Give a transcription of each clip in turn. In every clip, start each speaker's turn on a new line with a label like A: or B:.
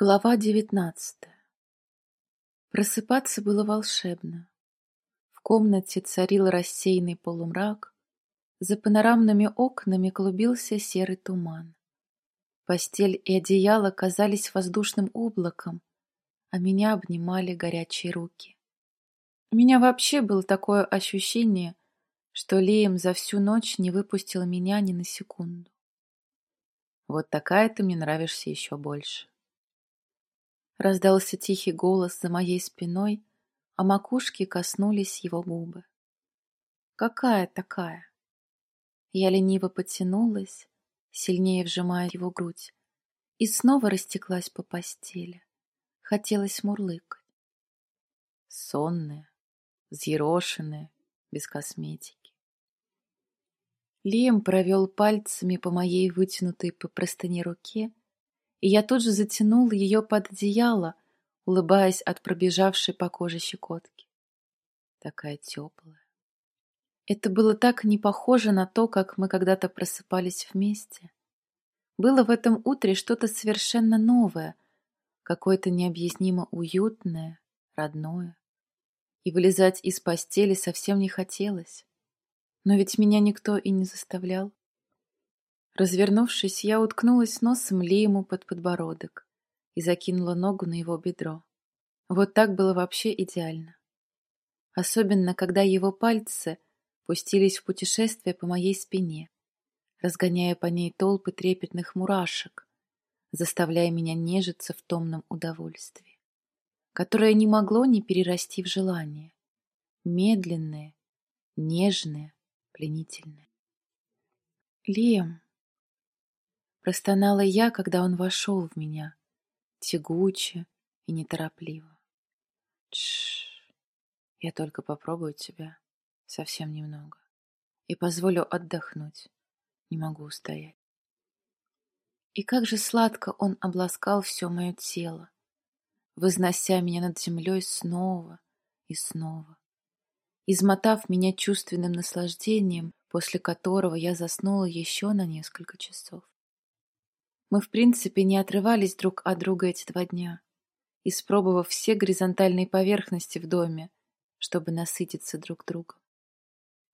A: Глава девятнадцатая Просыпаться было волшебно. В комнате царил рассеянный полумрак, за панорамными окнами клубился серый туман. Постель и одеяло казались воздушным облаком, а меня обнимали горячие руки. У меня вообще было такое ощущение, что Леем за всю ночь не выпустил меня ни на секунду. Вот такая ты мне нравишься еще больше. Раздался тихий голос за моей спиной, а макушки коснулись его губы. «Какая такая?» Я лениво потянулась, сильнее вжимая его грудь, и снова растеклась по постели. Хотелось мурлыкать. Сонная, взъерошенная, без косметики. Лием провел пальцами по моей вытянутой по простыне руке, и я тут же затянул ее под одеяло, улыбаясь от пробежавшей по коже щекотки. Такая теплая. Это было так не похоже на то, как мы когда-то просыпались вместе. Было в этом утре что-то совершенно новое, какое-то необъяснимо уютное, родное. И вылезать из постели совсем не хотелось. Но ведь меня никто и не заставлял. Развернувшись, я уткнулась носом Лиему под подбородок и закинула ногу на его бедро. Вот так было вообще идеально. Особенно, когда его пальцы пустились в путешествие по моей спине, разгоняя по ней толпы трепетных мурашек, заставляя меня нежиться в томном удовольствии, которое не могло не перерасти в желание. Медленное, нежное, пленительное. Лием, Простонала я, когда он вошел в меня, тягуче и неторопливо. Тш, я только попробую тебя совсем немного и позволю отдохнуть. Не могу устоять. И как же сладко он обласкал все мое тело, вознося меня над землей снова и снова, измотав меня чувственным наслаждением, после которого я заснула еще на несколько часов. Мы, в принципе, не отрывались друг от друга эти два дня, испробовав все горизонтальные поверхности в доме, чтобы насытиться друг другом.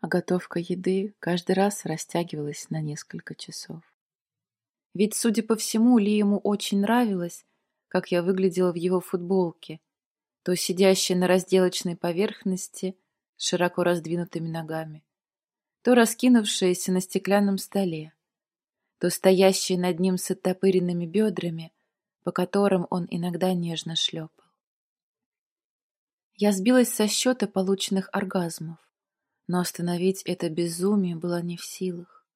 A: А готовка еды каждый раз растягивалась на несколько часов. Ведь, судя по всему, Ли ему очень нравилось, как я выглядела в его футболке, то сидящая на разделочной поверхности с широко раздвинутыми ногами, то раскинувшаяся на стеклянном столе, то стоящие над ним с оттопыренными бедрами, по которым он иногда нежно шлепал. Я сбилась со счета полученных оргазмов, но остановить это безумие было не в силах.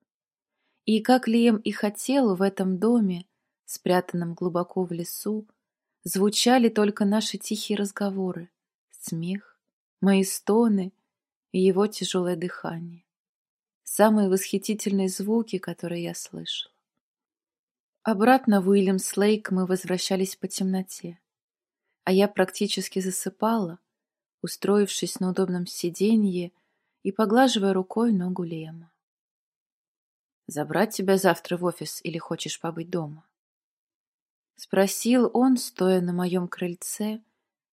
A: И как Лием и хотел в этом доме, спрятанном глубоко в лесу, звучали только наши тихие разговоры, смех, мои стоны и его тяжелое дыхание самые восхитительные звуки, которые я слышал. Обратно в Уильямс-Лейк мы возвращались по темноте, а я практически засыпала, устроившись на удобном сиденье и поглаживая рукой ногу Лема. «Забрать тебя завтра в офис или хочешь побыть дома?» Спросил он, стоя на моем крыльце,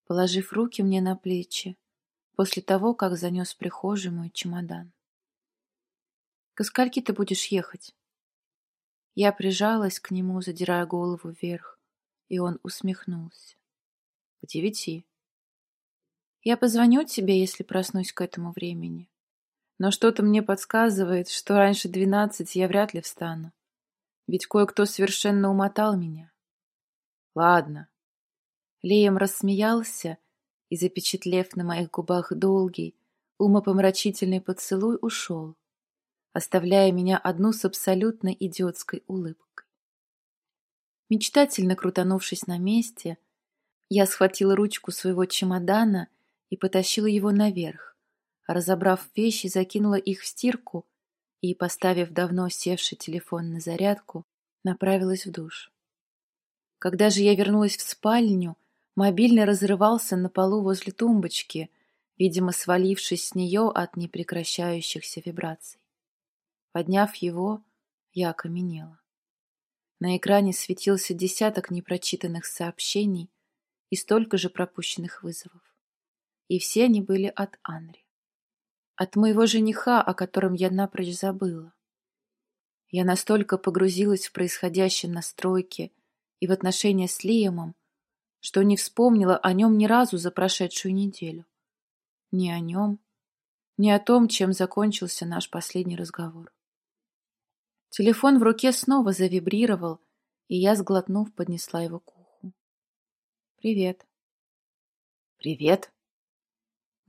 A: положив руки мне на плечи, после того, как занес в прихожую мой чемодан. Ко скольки ты будешь ехать? Я прижалась к нему, задирая голову вверх, и он усмехнулся. К девяти. Я позвоню тебе, если проснусь к этому времени. Но что-то мне подсказывает, что раньше двенадцати я вряд ли встану. Ведь кое-кто совершенно умотал меня. Ладно. Леем рассмеялся и, запечатлев на моих губах долгий, умопомрачительный поцелуй, ушел оставляя меня одну с абсолютно идиотской улыбкой. Мечтательно крутанувшись на месте, я схватила ручку своего чемодана и потащила его наверх, разобрав вещи, закинула их в стирку и, поставив давно севший телефон на зарядку, направилась в душ. Когда же я вернулась в спальню, мобильный разрывался на полу возле тумбочки, видимо, свалившись с нее от непрекращающихся вибраций. Подняв его, я окаменела. На экране светился десяток непрочитанных сообщений и столько же пропущенных вызовов. И все они были от Анри. От моего жениха, о котором я напрочь забыла. Я настолько погрузилась в происходящее на стройке и в отношения с Лиемом, что не вспомнила о нем ни разу за прошедшую неделю. Ни о нем, ни о том, чем закончился наш последний разговор. Телефон в руке снова завибрировал, и я, сглотнув, поднесла его к уху. «Привет».
B: «Привет»,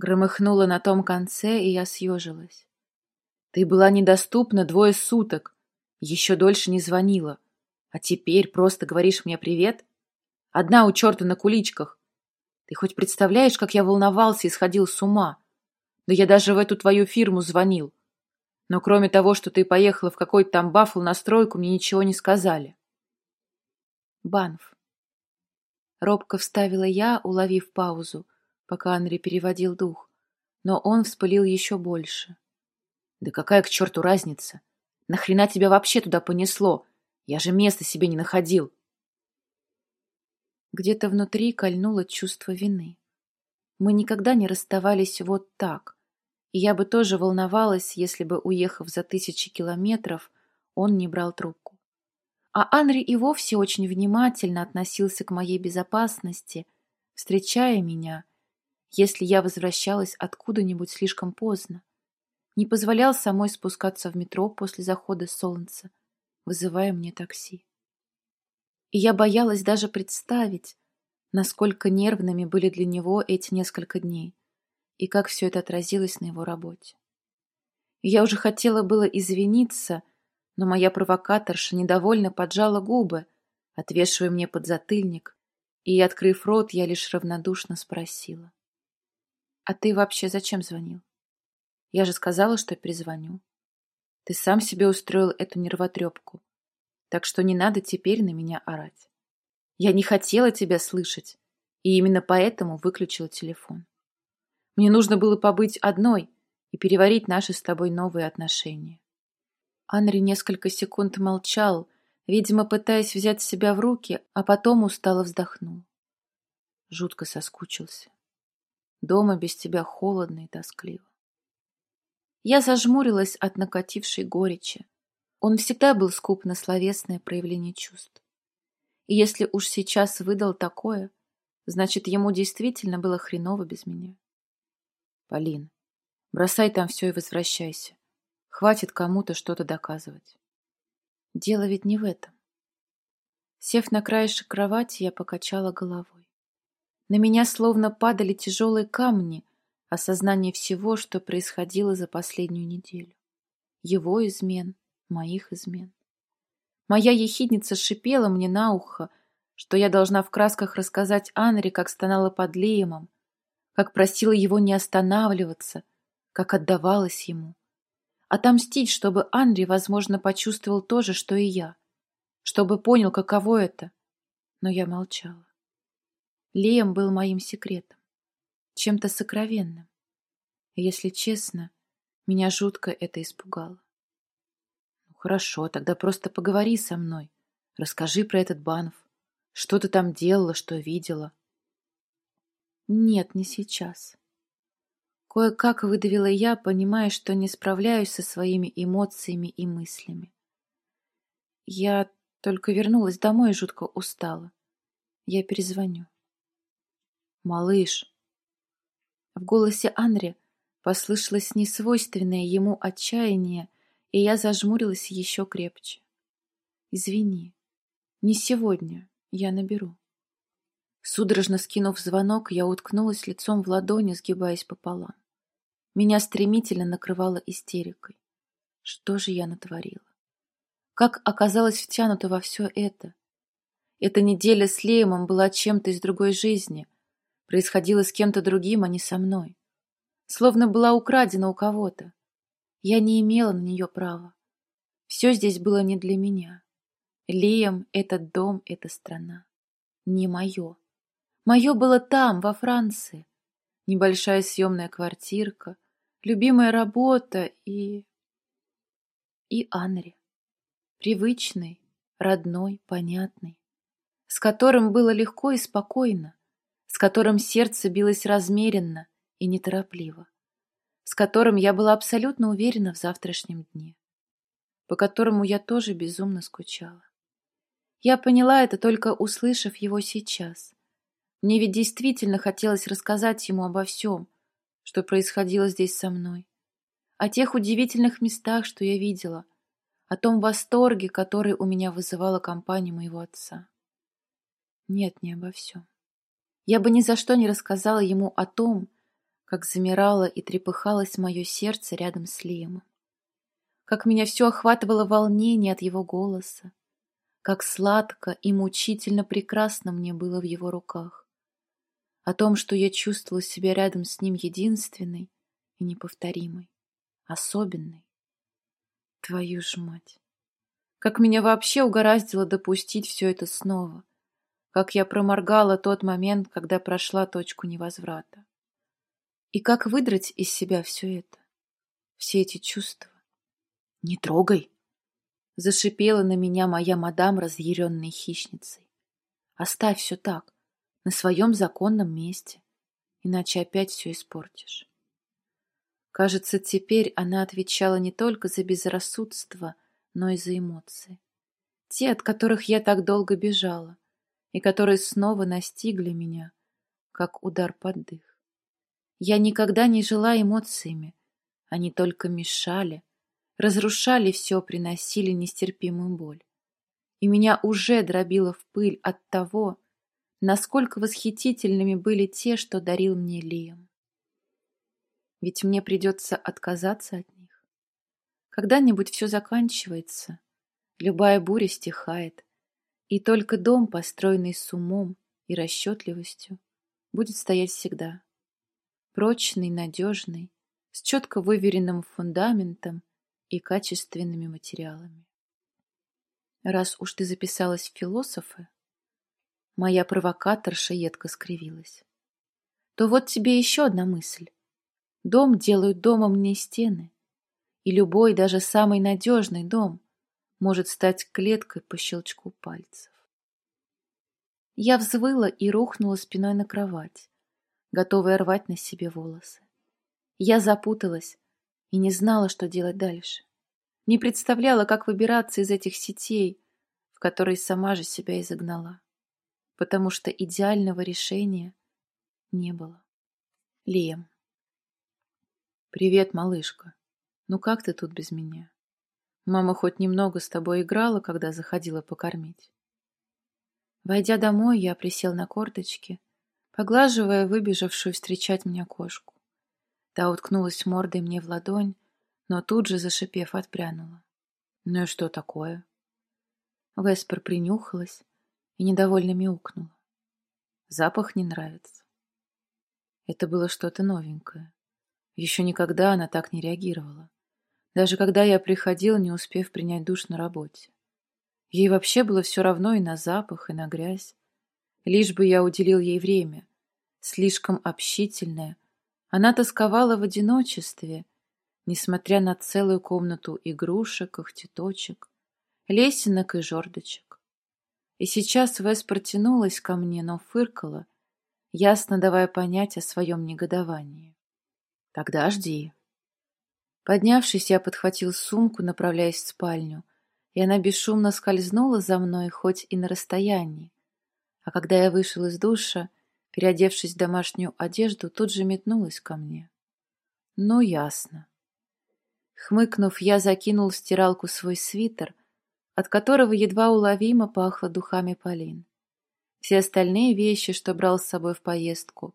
A: Громыхнуло на том конце, и я съежилась.
B: Ты была недоступна двое суток. Еще дольше не звонила. А теперь просто говоришь мне привет? Одна у черта на куличках. Ты хоть представляешь, как я волновался и сходил с ума? Да я даже в эту твою фирму звонил. Но кроме того, что ты поехала в какой-то там бафл на стройку, мне ничего не сказали.
A: Банф. Робко вставила я, уловив паузу, пока Анри переводил дух, но он вспылил еще больше.
B: «Да какая к черту разница? Нахрена тебя вообще туда понесло? Я же места себе не находил!»
A: Где-то внутри кольнуло чувство вины. Мы никогда не расставались вот так, я бы тоже волновалась, если бы, уехав за тысячи километров, он не брал трубку. А Анри и вовсе очень внимательно относился к моей безопасности, встречая меня если я возвращалась откуда-нибудь слишком поздно. Не позволял самой спускаться в метро после захода солнца, вызывая мне такси. И я боялась даже представить, насколько нервными были для него эти несколько дней, и как все это отразилось на его работе. Я уже хотела было извиниться, но моя провокаторша недовольно поджала губы, отвешивая мне подзатыльник, и, открыв рот, я лишь равнодушно спросила. А ты вообще зачем звонил? Я же сказала, что перезвоню. Ты сам себе устроил эту нервотрепку. Так что не надо теперь на меня орать. Я не хотела тебя слышать, и именно поэтому выключила телефон. Мне нужно было побыть одной и переварить наши с тобой новые отношения. Анри несколько секунд молчал, видимо, пытаясь взять себя в руки, а потом устало вздохнул. Жутко соскучился. Дома без тебя холодно и тоскливо. Я зажмурилась от накатившей горечи. Он всегда был скуп на словесное проявление чувств. И если уж сейчас выдал такое, значит, ему действительно было хреново без меня. Полин, бросай там все и возвращайся. Хватит кому-то что-то доказывать. Дело ведь не в этом. Сев на краешек кровати, я покачала головой. На меня словно падали тяжелые камни, осознание всего, что происходило за последнюю неделю. Его измен, моих измен. Моя ехидница шипела мне на ухо, что я должна в красках рассказать Анре, как стонала под Лиемом, как просила его не останавливаться, как отдавалась ему. Отомстить, чтобы Анри, возможно, почувствовал то же, что и я, чтобы понял, каково это. Но я молчала. Лиам был моим секретом, чем-то сокровенным. Если честно, меня жутко это испугало.
B: Ну хорошо, тогда просто поговори со мной. Расскажи про этот Банов. Что ты там делала, что видела?
A: Нет, не сейчас. Кое-как выдавила я, понимая, что не справляюсь со своими эмоциями и мыслями. Я только вернулась домой и жутко устала. Я перезвоню.
B: «Малыш!»
A: В голосе Анри послышалось несвойственное ему отчаяние, и я зажмурилась еще крепче. «Извини, не сегодня, я наберу». Судорожно скинув звонок, я уткнулась лицом в ладони, сгибаясь пополам. Меня стремительно накрывало истерикой. Что же я натворила? Как оказалось втянута во все это? Эта неделя с Леемом была чем-то из другой жизни, происходило с кем-то другим, а не со мной. Словно была украдена у кого-то. Я не имела на нее права. Все здесь было не для меня. Лиам, этот дом, эта страна. Не мое. Мое было там, во Франции. Небольшая съемная квартирка, любимая работа и... И Анри. Привычный, родной, понятный, с которым было легко и спокойно, с которым сердце билось размеренно и неторопливо, с которым я была абсолютно уверена в завтрашнем дне, по которому я тоже безумно скучала. Я поняла это только услышав его сейчас. Мне ведь действительно хотелось рассказать ему обо всем, что происходило здесь со мной, о тех удивительных местах, что я видела, о том восторге, который у меня вызывала компания моего отца. Нет, не обо всем. Я бы ни за что не рассказала ему о том, как замирало и трепыхалось мое сердце рядом с Лемом, как меня все охватывало волнение от его голоса, как сладко и мучительно прекрасно мне было в его руках, о том, что я чувствовала себя рядом с ним единственной и неповторимой, особенной. Твою ж мать! Как меня вообще угораздило допустить все это снова, как я проморгала тот момент, когда прошла точку невозврата. И как выдрать из себя все это, все эти чувства? «Не трогай!» — зашипела на меня моя мадам, разъяренной хищницей. «Оставь все так, на своем законном месте, иначе опять все испортишь». Кажется, теперь она отвечала не только за безрассудство, но и за эмоции. Те, от которых я так долго бежала, и которые снова настигли меня, как удар под дых. Я никогда не жила эмоциями, они только мешали, разрушали все, приносили нестерпимую боль. И меня уже дробило в пыль от того, насколько восхитительными были те, что дарил мне Лиам. Ведь мне придется отказаться от них. Когда-нибудь все заканчивается, любая буря стихает, и только дом, построенный с умом и расчетливостью, будет стоять всегда. Прочный, надежный, с четко выверенным фундаментом и качественными материалами. Раз уж ты записалась в философы, моя провокаторша едко скривилась, то вот тебе еще одна мысль. Дом делают домом не стены, и любой, даже самый надежный дом может стать клеткой по щелчку пальцев. Я взвыла и рухнула спиной на кровать, готовая рвать на себе волосы. Я запуталась и не знала, что делать дальше. Не представляла, как выбираться из этих сетей, в которые сама же себя изогнала, потому что идеального решения не было. Лем. «Привет, малышка. Ну как ты тут без меня?» Мама хоть немного с тобой играла, когда заходила покормить. Войдя домой, я присел на корточки, поглаживая выбежавшую встречать меня кошку. Та уткнулась мордой мне в ладонь, но тут же, зашипев, отпрянула. Ну и что такое? Веспер принюхалась и недовольно мяукнула. Запах не нравится. Это было что-то новенькое. Еще никогда она так не реагировала даже когда я приходил, не успев принять душ на работе. Ей вообще было все равно и на запах, и на грязь. Лишь бы я уделил ей время. Слишком общительная. Она тосковала в одиночестве, несмотря на целую комнату игрушек, когтеточек, лесенок и жердочек. И сейчас Вес протянулась ко мне, но фыркала, ясно давая понять о своем негодовании. «Тогда жди», Поднявшись, я подхватил сумку, направляясь в спальню, и она бесшумно скользнула за мной, хоть и на расстоянии. А когда я вышел из душа, переодевшись в домашнюю одежду, тут же метнулась ко мне. Ну, ясно. Хмыкнув, я закинул в стиралку свой свитер, от которого едва уловимо пахло духами Полин. Все остальные вещи, что брал с собой в поездку,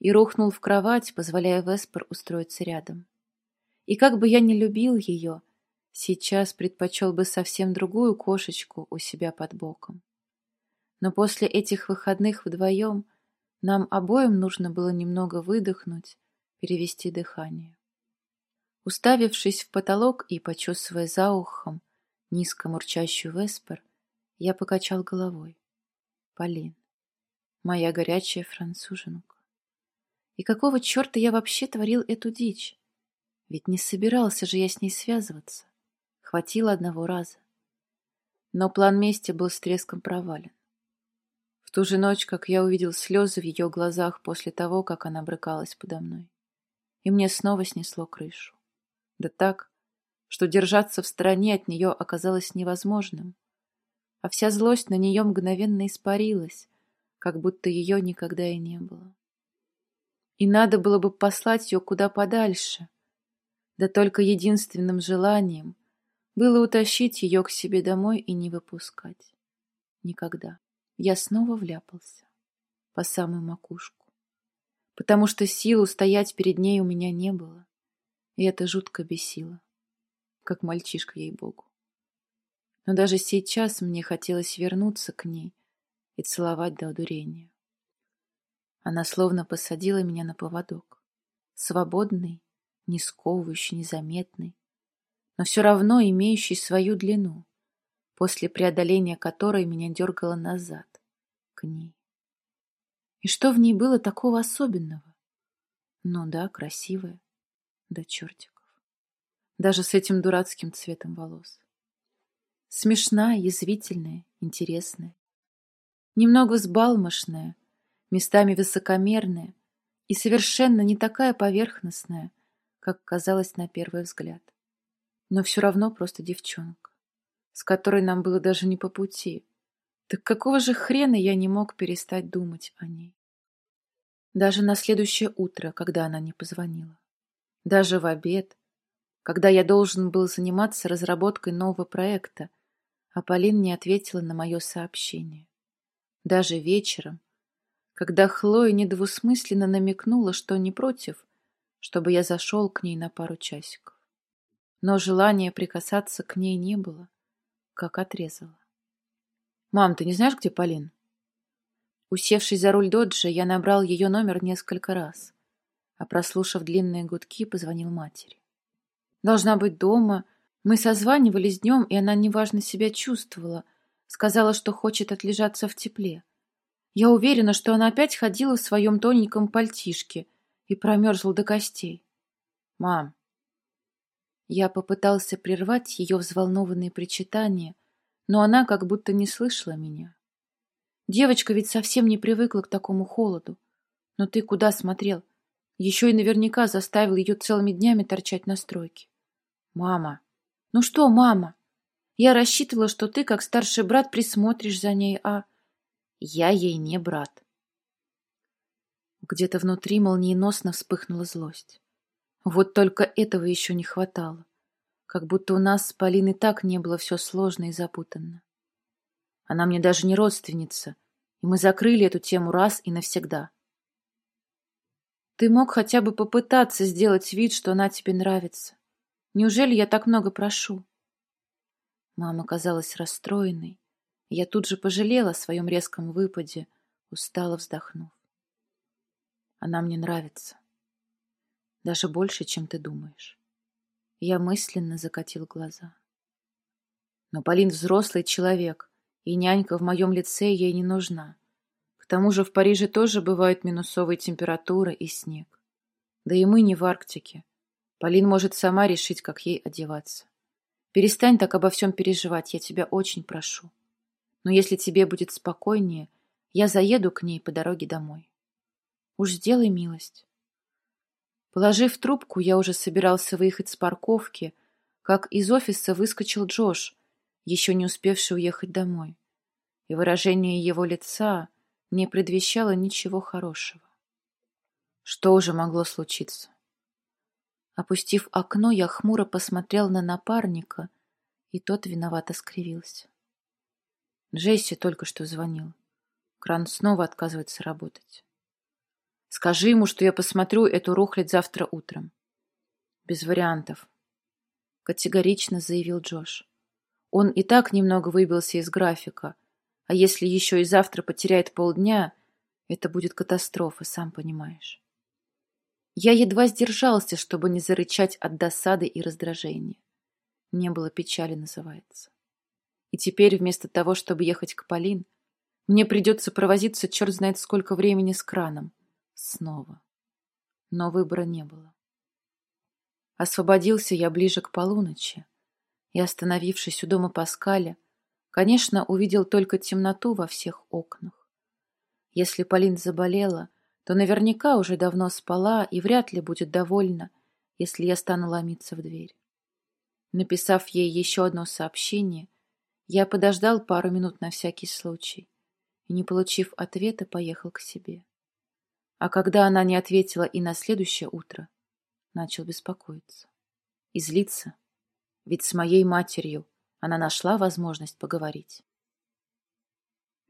A: и рухнул в кровать, позволяя Веспер устроиться рядом. И как бы я ни любил ее, сейчас предпочел бы совсем другую кошечку у себя под боком. Но после этих выходных вдвоем нам обоим нужно было немного выдохнуть, перевести дыхание. Уставившись в потолок и почесывая за ухом низко мурчащую веспер, я покачал головой. Полин, моя горячая француженка. И какого черта я вообще творил эту дичь? Ведь не собирался же я с ней связываться. Хватило одного раза. Но план мести был с треском провален. В ту же ночь, как я увидел слезы в ее глазах после того, как она брыкалась подо мной. И мне снова снесло крышу. Да так, что держаться в стороне от нее оказалось невозможным, а вся злость на нее мгновенно испарилась, как будто ее никогда и не было. И надо было бы послать ее куда подальше, да только единственным желанием было утащить ее к себе домой и не выпускать. Никогда. Я снова вляпался по самую макушку, потому что сил устоять перед ней у меня не было, и это жутко бесило как мальчишка, ей-богу. Но даже сейчас мне хотелось вернуться к ней и целовать до одурения. Она словно посадила меня на поводок. Свободный, не сковывающий, незаметный, но все равно имеющий свою длину, после преодоления которой меня дергало назад, к ней. И что в ней было такого особенного? Ну да, красивая, да чертик даже с этим дурацким цветом волос. Смешная, язвительная, интересная. Немного взбалмошная, местами высокомерная и совершенно не такая поверхностная, как казалось на первый взгляд. Но все равно просто девчонка, с которой нам было даже не по пути. Так какого же хрена я не мог перестать думать о ней? Даже на следующее утро, когда она не позвонила. Даже в обед, когда я должен был заниматься разработкой нового проекта, а Полин не ответила на мое сообщение. Даже вечером, когда Хлоя недвусмысленно намекнула, что не против, чтобы я зашел к ней на пару часиков. Но желания прикасаться к ней не было, как отрезала. «Мам, ты не знаешь, где Полин?» Усевшись за руль доджа, я набрал ее номер несколько раз, а прослушав длинные гудки, позвонил матери. Должна быть дома. Мы созванивались днем, и она неважно себя чувствовала. Сказала, что хочет отлежаться в тепле. Я уверена, что она опять ходила в своем тоненьком пальтишке и промерзла до костей. «Мам!» Я попытался прервать ее взволнованные причитания, но она как будто не слышала меня. Девочка ведь совсем не привыкла к такому холоду. Но ты куда смотрел? Еще и наверняка заставил ее целыми днями торчать на стройке. Мама. Ну что, мама? Я рассчитывала, что ты, как старший брат, присмотришь за ней, а... Я ей не брат. Где-то внутри молниеносно вспыхнула злость. Вот только этого еще не хватало. Как будто у нас с Полиной так не было все сложно и запутанно. Она мне даже не родственница, и мы закрыли эту тему раз и навсегда. Ты мог хотя бы попытаться сделать вид, что она тебе нравится. Неужели я так много прошу? Мама казалась расстроенной. Я тут же пожалела о своем резком выпаде, устало вздохнув. Она мне нравится. Даже больше, чем ты думаешь. Я мысленно закатил глаза. Но Полин взрослый человек, и нянька в моем лице ей не нужна. К тому же в Париже тоже бывают минусовые температуры и снег. Да и мы не в Арктике. Полин может сама решить, как ей одеваться. Перестань так обо всем переживать, я тебя очень прошу. Но если тебе будет спокойнее, я заеду к ней по дороге домой. Уж сделай милость. Положив трубку, я уже собирался выехать с парковки, как из офиса выскочил Джош, еще не успевший уехать домой. И выражение его лица не предвещало ничего хорошего. Что уже могло случиться? Опустив окно, я хмуро посмотрел на напарника, и тот виновато скривился. Джесси только что звонил. Кран снова отказывается работать. Скажи ему, что я посмотрю эту рухлядь завтра утром. Без вариантов. Категорично заявил Джош. Он и так немного выбился из графика, а если еще и завтра потеряет полдня, это будет катастрофа, сам понимаешь. Я едва сдержался, чтобы не зарычать от досады и раздражения. Не было печали, называется. И теперь вместо того, чтобы ехать к Полин, мне придется провозиться черт знает сколько времени с краном. Снова. Но выбора не было. Освободился я ближе к полуночи и, остановившись у дома Паскаля, Конечно, увидел только темноту во всех окнах. Если Полин заболела, то наверняка уже давно спала и вряд ли будет довольна, если я стану ломиться в дверь. Написав ей еще одно сообщение, я подождал пару минут на всякий случай и, не получив ответа, поехал к себе. А когда она не ответила и на следующее утро, начал беспокоиться и злиться, ведь с моей матерью она нашла возможность поговорить.